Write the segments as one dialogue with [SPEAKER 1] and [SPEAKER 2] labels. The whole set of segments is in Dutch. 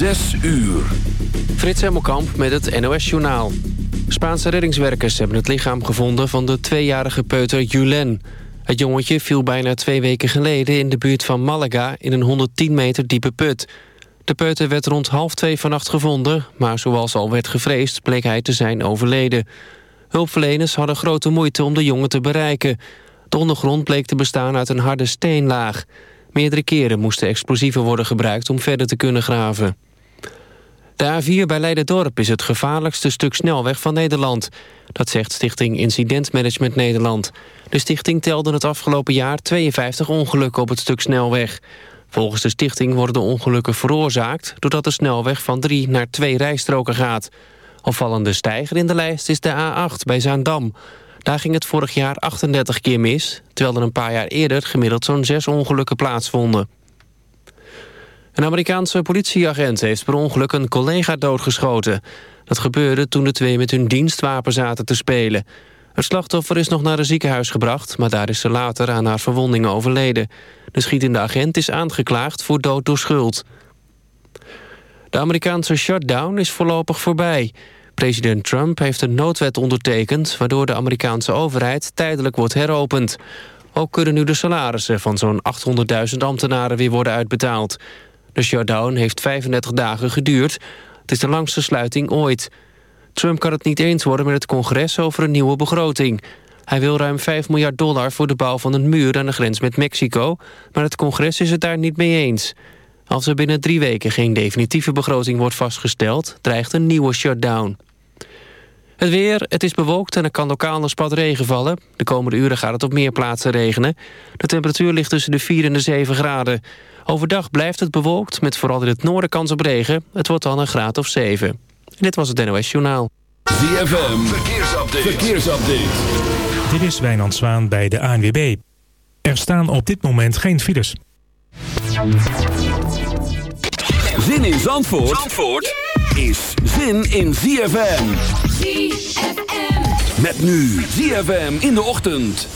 [SPEAKER 1] Zes uur.
[SPEAKER 2] Frits Hemmelkamp met het NOS-journaal. Spaanse reddingswerkers hebben het lichaam gevonden van de tweejarige peuter Julen. Het jongetje viel bijna twee weken geleden in de buurt van Malaga... in een 110 meter diepe put. De peuter werd rond half twee vannacht gevonden... maar zoals al werd gevreesd bleek hij te zijn overleden. Hulpverleners hadden grote moeite om de jongen te bereiken. De ondergrond bleek te bestaan uit een harde steenlaag. Meerdere keren moesten explosieven worden gebruikt om verder te kunnen graven. De A4 bij Leiderdorp is het gevaarlijkste stuk snelweg van Nederland. Dat zegt Stichting Incident Management Nederland. De stichting telde het afgelopen jaar 52 ongelukken op het stuk snelweg. Volgens de stichting worden de ongelukken veroorzaakt... doordat de snelweg van drie naar twee rijstroken gaat. Opvallende stijger in de lijst is de A8 bij Zaandam. Daar ging het vorig jaar 38 keer mis... terwijl er een paar jaar eerder gemiddeld zo'n zes ongelukken plaatsvonden. Een Amerikaanse politieagent heeft per ongeluk een collega doodgeschoten. Dat gebeurde toen de twee met hun dienstwapen zaten te spelen. Het slachtoffer is nog naar een ziekenhuis gebracht... maar daar is ze later aan haar verwondingen overleden. De schietende agent is aangeklaagd voor dood door schuld. De Amerikaanse shutdown is voorlopig voorbij. President Trump heeft een noodwet ondertekend... waardoor de Amerikaanse overheid tijdelijk wordt heropend. Ook kunnen nu de salarissen van zo'n 800.000 ambtenaren weer worden uitbetaald. De shutdown heeft 35 dagen geduurd. Het is de langste sluiting ooit. Trump kan het niet eens worden met het congres over een nieuwe begroting. Hij wil ruim 5 miljard dollar voor de bouw van een muur aan de grens met Mexico... maar het congres is het daar niet mee eens. Als er binnen drie weken geen definitieve begroting wordt vastgesteld... dreigt een nieuwe shutdown. Het weer, het is bewolkt en er kan lokaal een spat regen vallen. De komende uren gaat het op meer plaatsen regenen. De temperatuur ligt tussen de 4 en de 7 graden. Overdag blijft het bewolkt, met vooral in het noorden kans op regen. Het wordt dan een graad of 7. dit was het NOS Journaal.
[SPEAKER 1] ZFM, verkeersupdate. verkeersupdate.
[SPEAKER 3] Dit is Wijnand Zwaan bij de ANWB. Er staan op dit moment geen files.
[SPEAKER 1] Zin in Zandvoort, Zandvoort is zin in ZFM. ZFM. Met nu ZFM in de ochtend.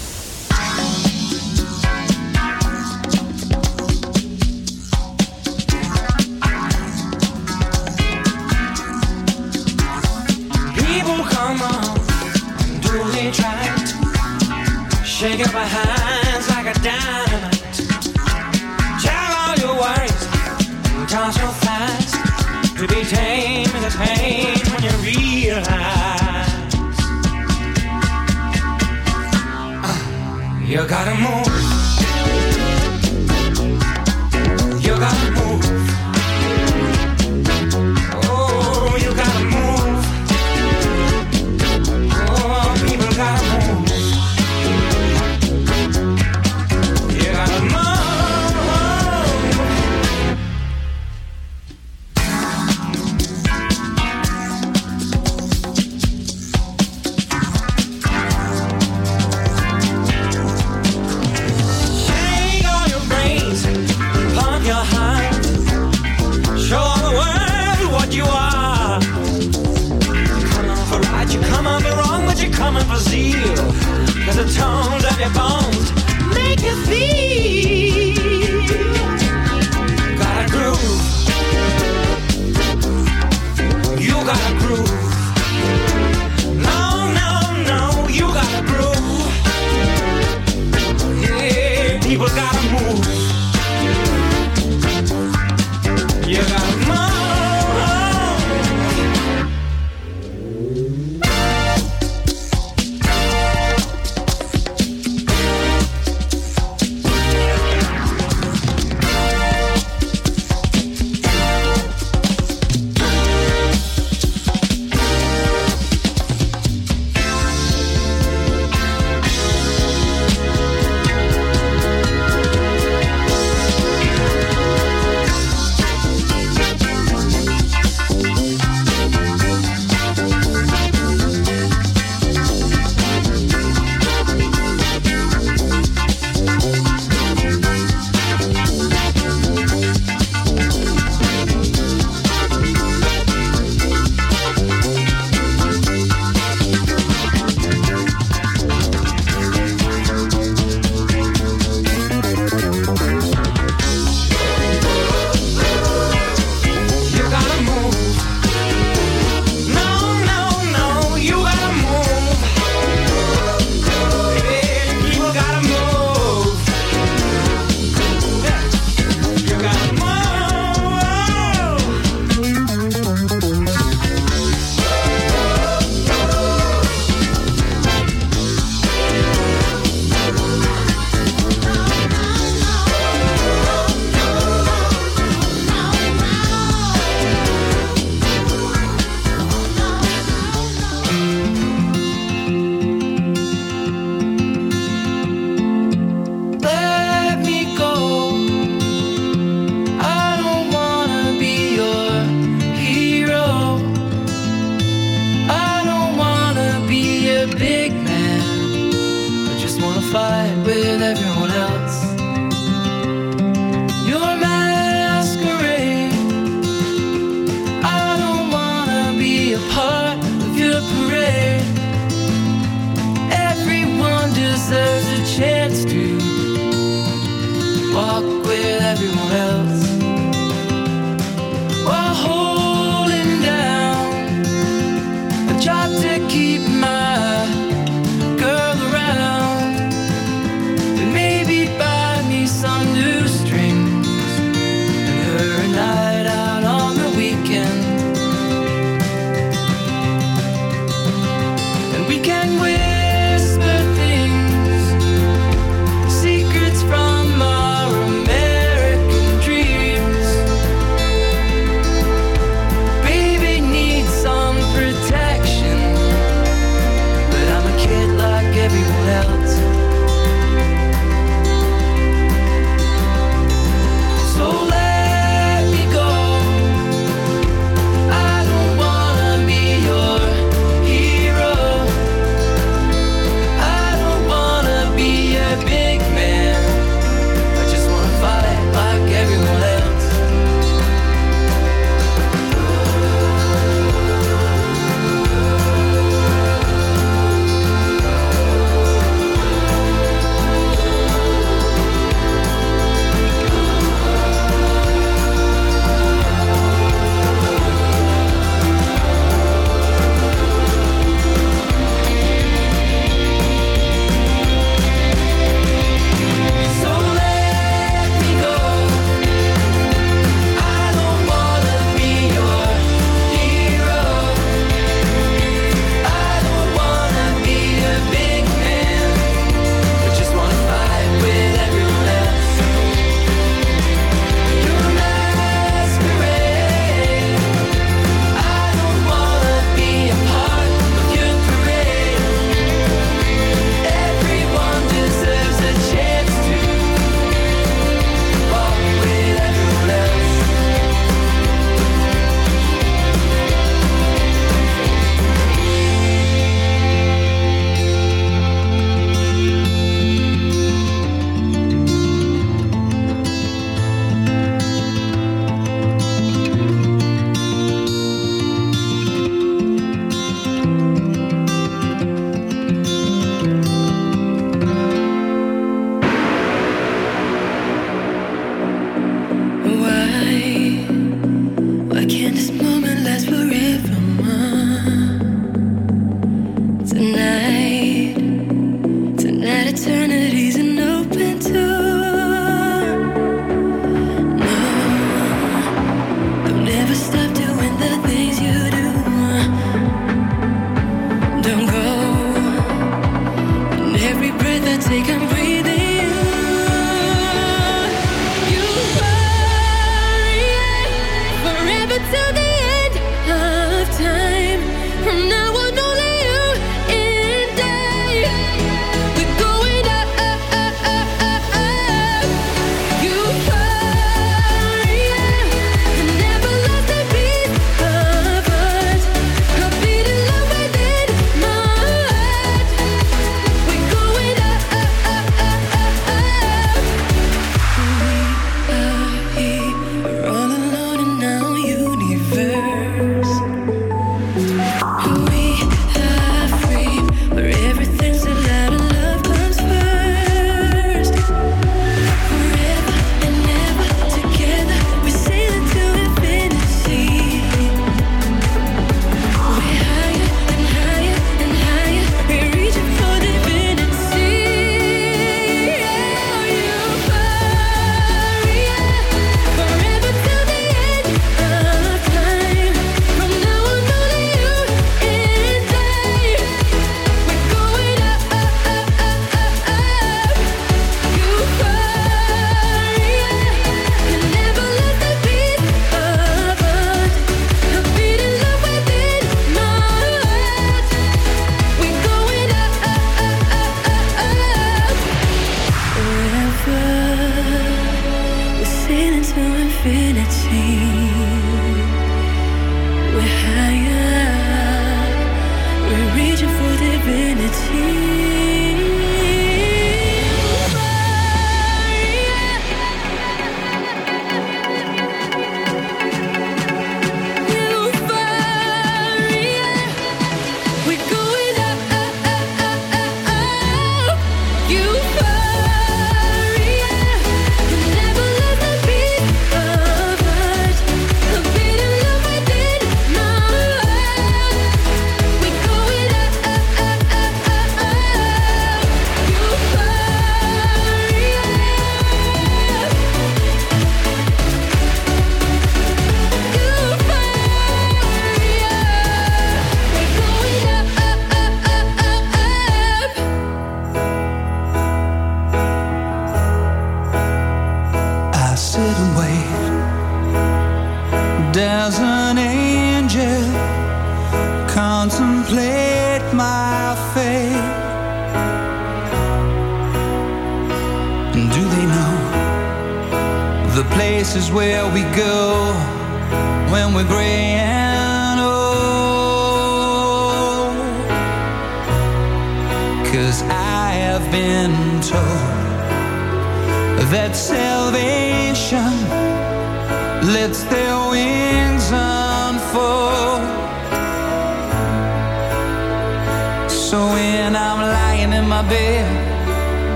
[SPEAKER 4] Shake up my hands like a dynamite. Tell all your worries, toss your thighs. To be tame you gotta move.
[SPEAKER 5] Cause the
[SPEAKER 6] tones of your bones make you feel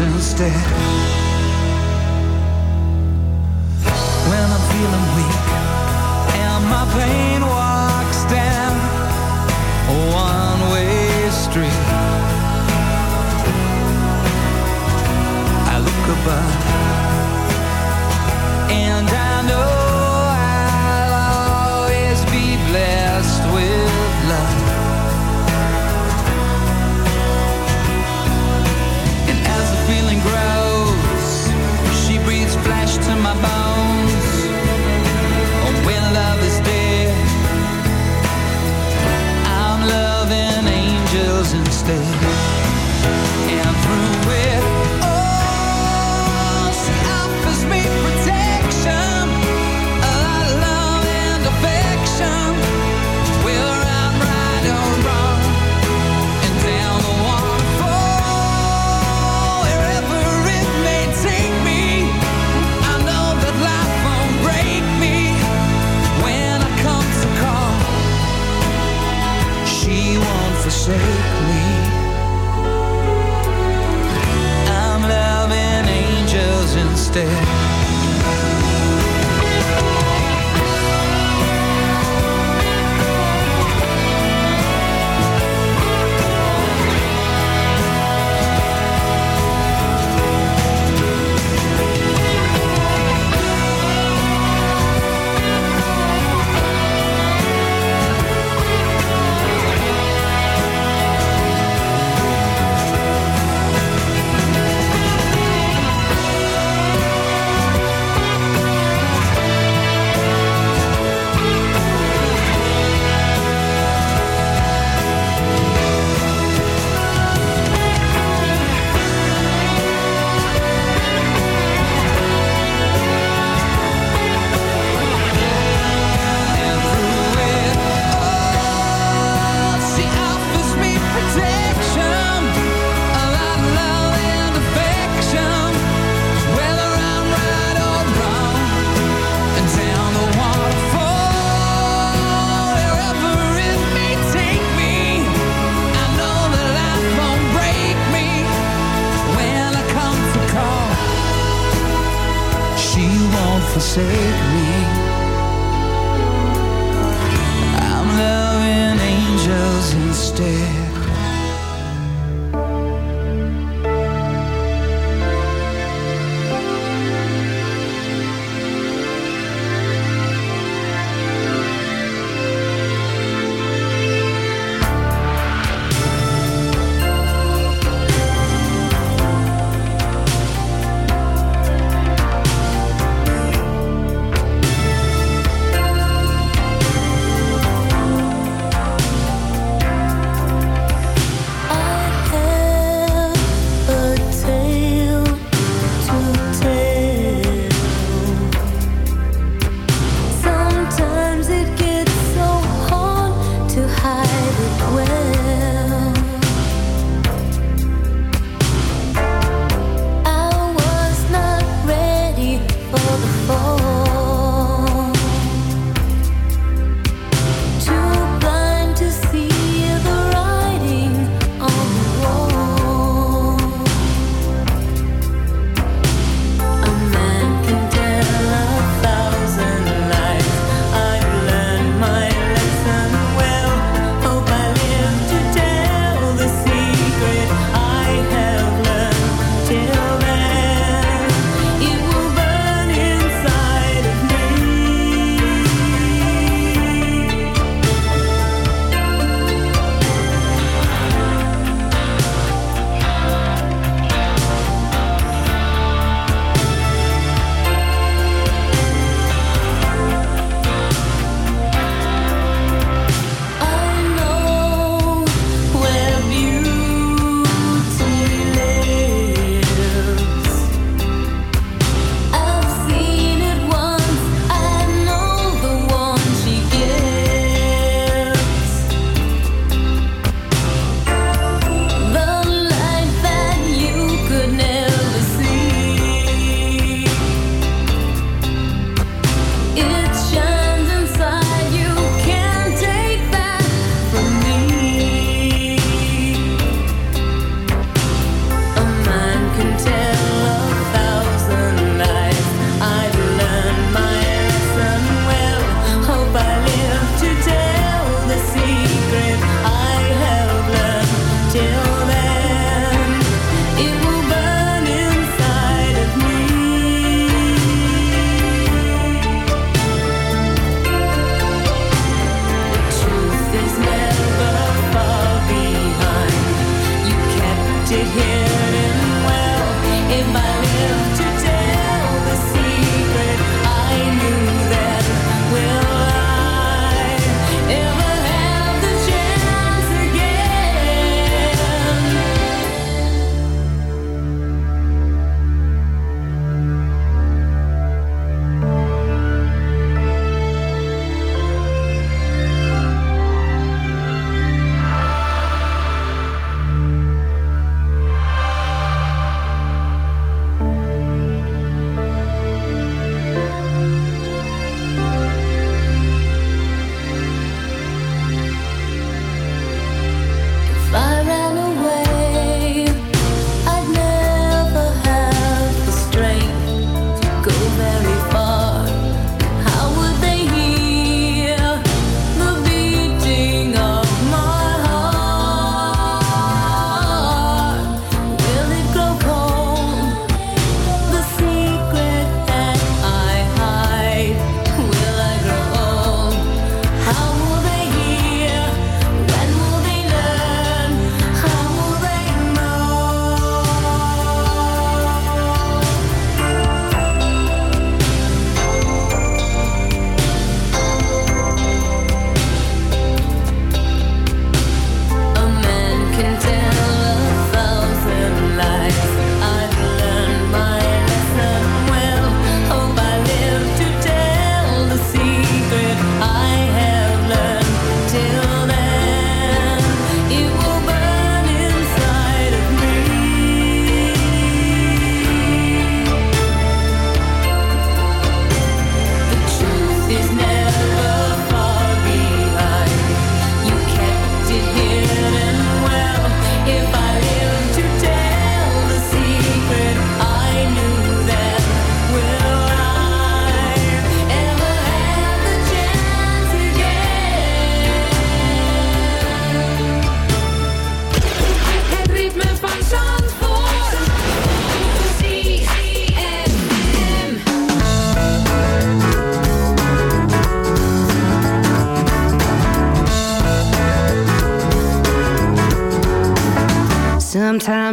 [SPEAKER 6] instead.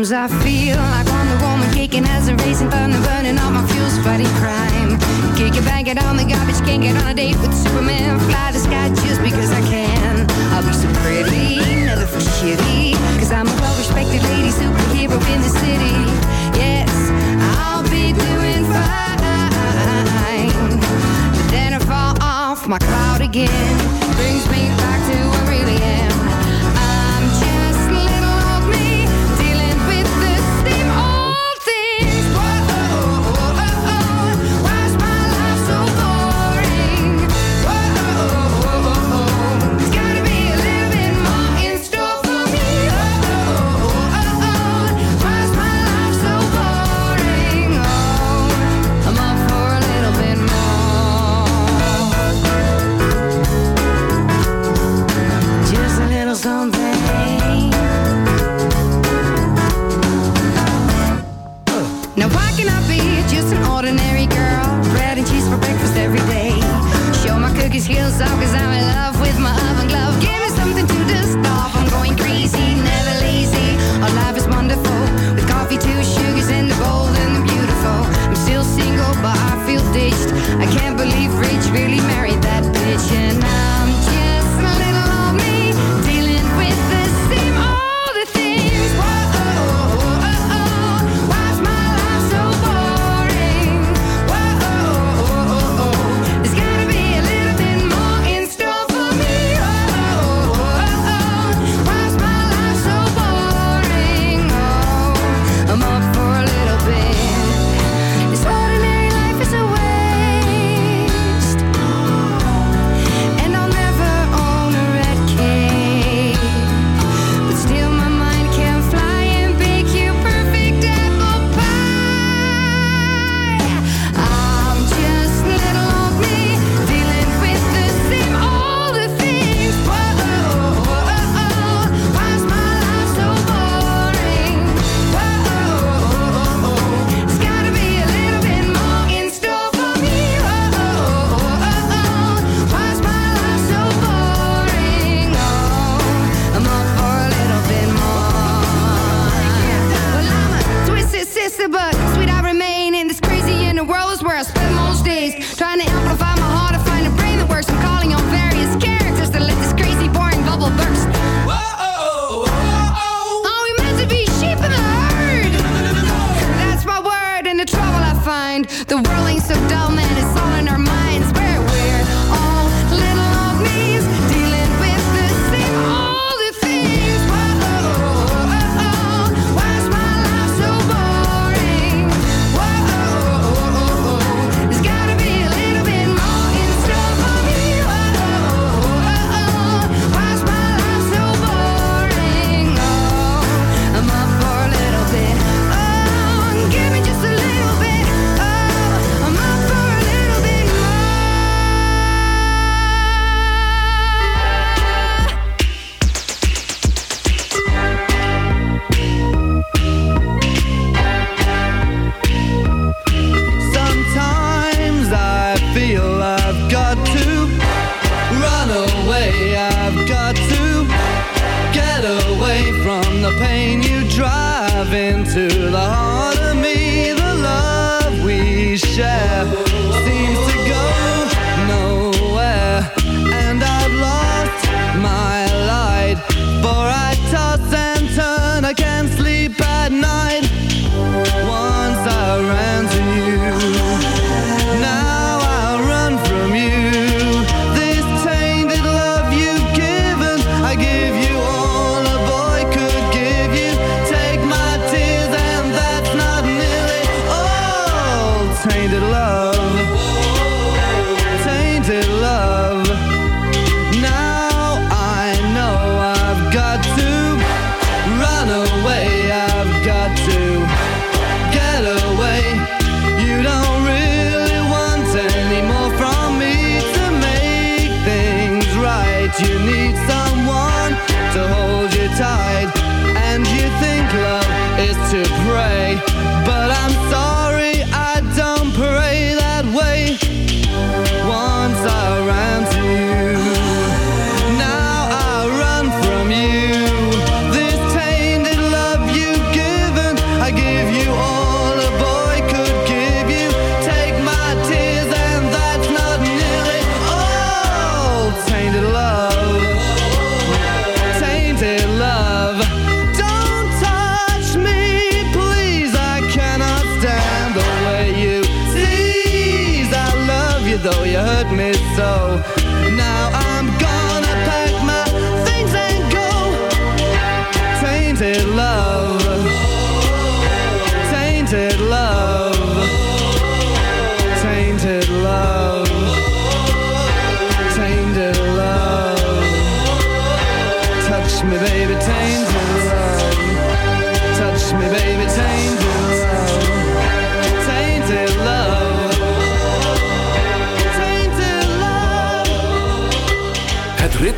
[SPEAKER 6] Sometimes I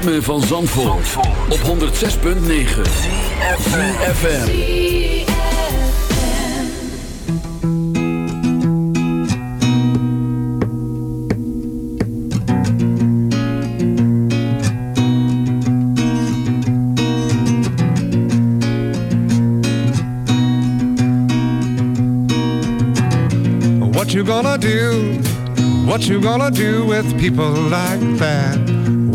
[SPEAKER 1] ritme van Zandvoort, op 106.9 FM.
[SPEAKER 7] What you gonna do? What you gonna do with people like that?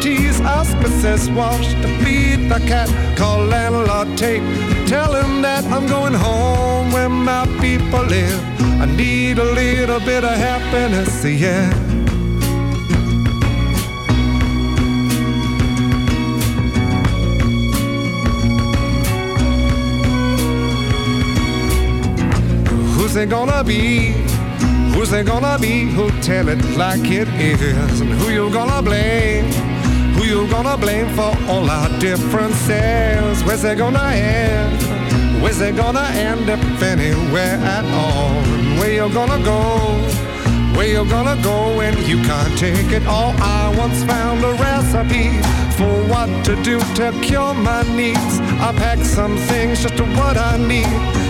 [SPEAKER 7] necessities. Ask Mrs. Walsh to feed the cat. Call landlord Tate. Tell him that I'm going home where my people live. I need a little bit of happiness, yeah. Who's it gonna be? Who's it gonna be? Who'll tell it like it is? And who you gonna blame? Who you gonna blame for all our differences? Where's it gonna end? Where's it gonna end if anywhere at all? Where you gonna go? Where you gonna go when you can't take it all? I once found a recipe for what to do to cure my needs. I packed some things just to what I need.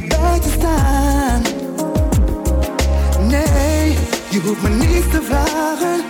[SPEAKER 8] je bij te staan. Nee, je hoeft me niet
[SPEAKER 9] te vragen.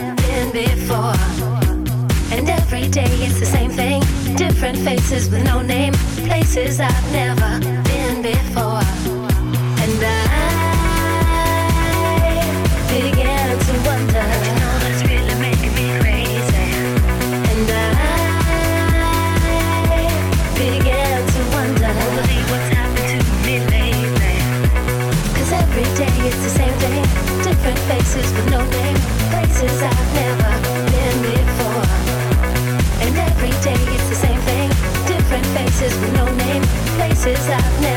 [SPEAKER 10] places with no name, places I've never been before. And I began to wonder. You know that's really making me crazy. And I to wonder. what's happened to me Every day it's the same thing. Different faces with no name, places I've never chances happening.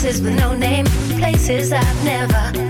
[SPEAKER 10] places with no name, places I've never